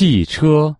汽车